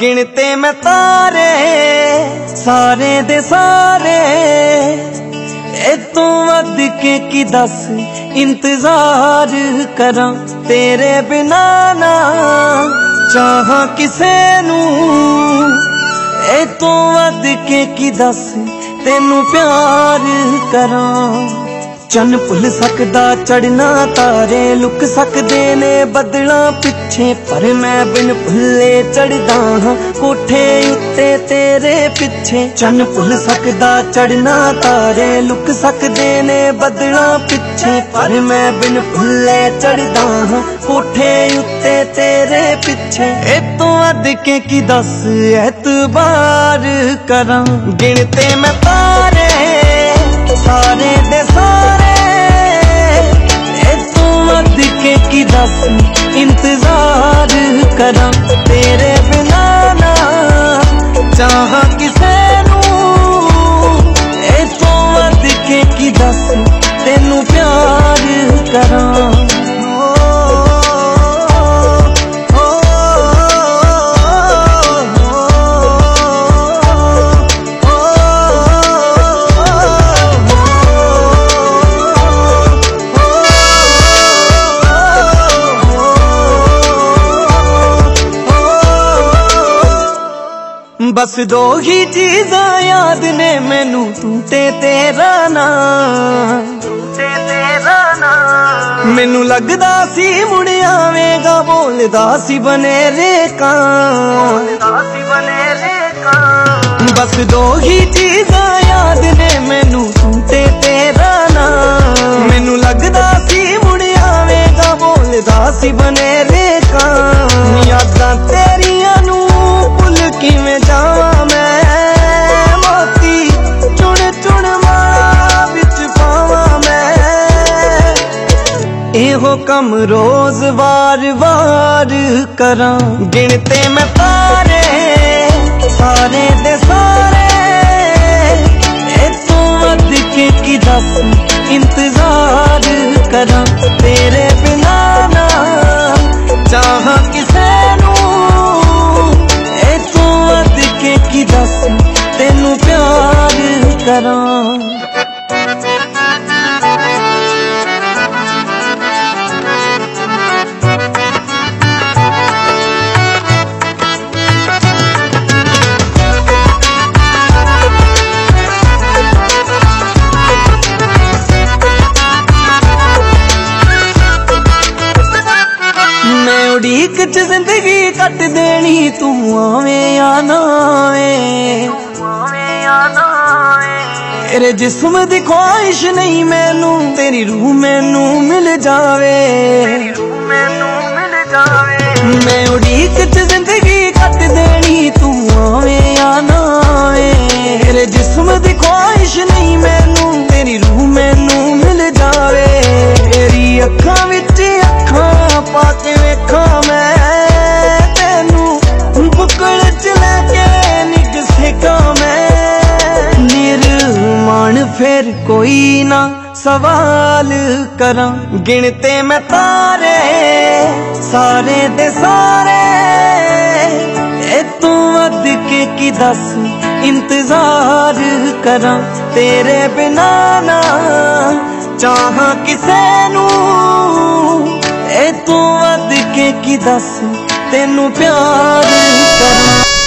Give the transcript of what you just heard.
ਗਿਣਤੇ ਮੈਂ ਤਾਰੇ ਸਾਰੇ ਦੇ ਸਾਰੇ ਇਹ ਤੂੰ ਵੱਧ ਕੇ ਕੀ ਦੱਸ ਇੰਤਜ਼ਾਰ ਕਰਾਂ ਤੇਰੇ ਬਿਨਾ ਨਾ। ਚਾਹਾਂ ਕਿਸੇ ਨੂੰ। ਇਹ ਤੋਂ ਵੱਧ ਕੇ ਕੀ ਦੱਸ ਤੈਨੂੰ ਪਿਆਰ ਕਰਾਂ। ਚੰਨ ਭੁੱਲ ਸਕਦਾ ਚੜਨਾ ਤਾਰੇ ਲੁਕ ਸਕਦੇ ਨੇ, ਬਦਲਾਂ ਪਿੱਛੇ ਪਰ ਮੈਂ ਬਿਨ ਭੁੱਲੇ ਚੜਦਾ ਹਾਂ, ਕੋਠੇ ਉੱਤੇ ਤੇਰੇ ਪਿੱਛੇ। ਚੰਨ ਭੁੱਲ ਸਕਦਾ ਚੜਨਾ ਤਾਰੇ ਲੁਕ ਸਕਦੇ ਨੇ, ਬਦਲਾਂ ਪਿੱਛੇ ਪਰ ਮੈਂ ਬਿਨ ਭੁੱਲੇ ਚੜਦਾ ਹਾਂ, ਕੋਠੇ ਉੱਤੇ ਤੇਰੇ ਪਿੱਛੇ। ਇਹ ਤੋਂ ਵੱਧ ਕੇ ਕੀ ਦੱਸ ਐਤਬਾਰ ਕਰਾਂ। ਗਿਣਤੇ ਮੈਂ ਤਾਰੇ, ਸਾਰੇ ਦੇ ਸਾਰੇ ਕੇ ਇੰਤਜ਼ਾਰ ਕਰਾਂ ਤੇਰੇ ਬਿਨਾ ਨਾ ਚਾਹਾਂ ਕਿਸੇ ਬਸ ਦੋ ਹੀ ਚੀਜ਼ਾਂ ਯਾਦ ਨੇ ਮੈਨੂੰ ਤੂੰ ਤੇ ਤੇਰਾ ਨਾਂ ਤੇ ਤੇਰਾ ਨਾਂ ਮੈਨੂੰ ਲੱਗਦਾ ਸੀ ਮੁੜ ਆਵੇਂਗਾ ਬੋਲਦਾ ਸੀ ਬਨੇਰੇ ਕਾਂ। ਬੋਲਦਾ ਸੀ ਬਨੇਰੇ ਕਾਂ। ਬਸ ਦੋ ਹੀ ਚੀਜ਼ਾਂ ਯਾਦ ਨੇ ਮੈਨੂੰ ਤੂੰ ਤੇ ਤੇਰਾ ਨਾਂ ਮੈਨੂੰ ਲੱਗਦਾ ਸੀ ਮੁੜ ਆਵੇਂਗਾ ਬੋਲਦਾ ਸੀ ਬਨੇਰੇ ਕਾਂ। ਯਾਦਾਂ ਤੇਰੀਆਂ ਕੰਮ ਰੋਜ਼ ਵਾਰ-ਵਾਰ ਕਰਾਂ ਗਿਣਤੇ ਮੈਂ ਤਾਰੇ ਸਾਰੇ ਦੇ ਸਾਰੇ ਇਹ ਤੋਂ ਕੇ ਕੀ ਦੱਸ ਇੰਤਜ਼ਾਰ ਕਰਾਂ ਤੇਰੇ ਬਿਨਾ ਨਾ ਚਾਹਾਂ ਕਿਸੇ ਨੂੰ ਇਹ ਤੋਂ ਵੱਧ ਕੇ ਕੀ ਦੱਸ ਤੈਨੂੰ ਪਿਆਰ ਕਰਾਂ ਉਡੀਕ ਚ ਜ਼ਿੰਦਗੀ ਕੱਟ ਦੇਣੀ ਤੂੰ ਆਵੇਂ ਆ ਨਾ ਆਵੇਂ। ਤੇਰੇ ਜਿਸਮ ਦੀ ਖੁਆਇਸ਼ ਨਹੀਂ ਮੈਨੂੰ ਤੇਰੀ ਰੂਹ ਮੈਨੂੰ ਮਿਲ ਜਾਵੇ। ਤੇਰੀ ਰੂਹ ਮੈਨੂੰ ਮਿਲ ਜਾਵੇ। ਮੈਂ ਉਡੀਕ ਚ ਕੋਈ ਨਾ ਸਵਾਲ ਕਰਾਂ। ਗਿਣਤੇ ਮੈਂ ਤਾਰੇ, ਸਾਰੇ ਦੇ ਸਾਰੇ। ਇਹ ਤੋਂ ਵੱਧ ਕੇ ਕੀ ਦੱਸ, ਇੰਤਜ਼ਾਰ ਕਰਾਂ। ਤੇਰੇ ਬਿਨਾ ਨਾ ਚਾਹਾਂ ਕਿਸੇ ਨੂੰ। ਇਹ ਤੂੰ ਵੱਧ ਕੇ ਕੀ ਦੱਸ, ਤੈਨੂੰ ਪਿਆਰ ਕਰਾਂ।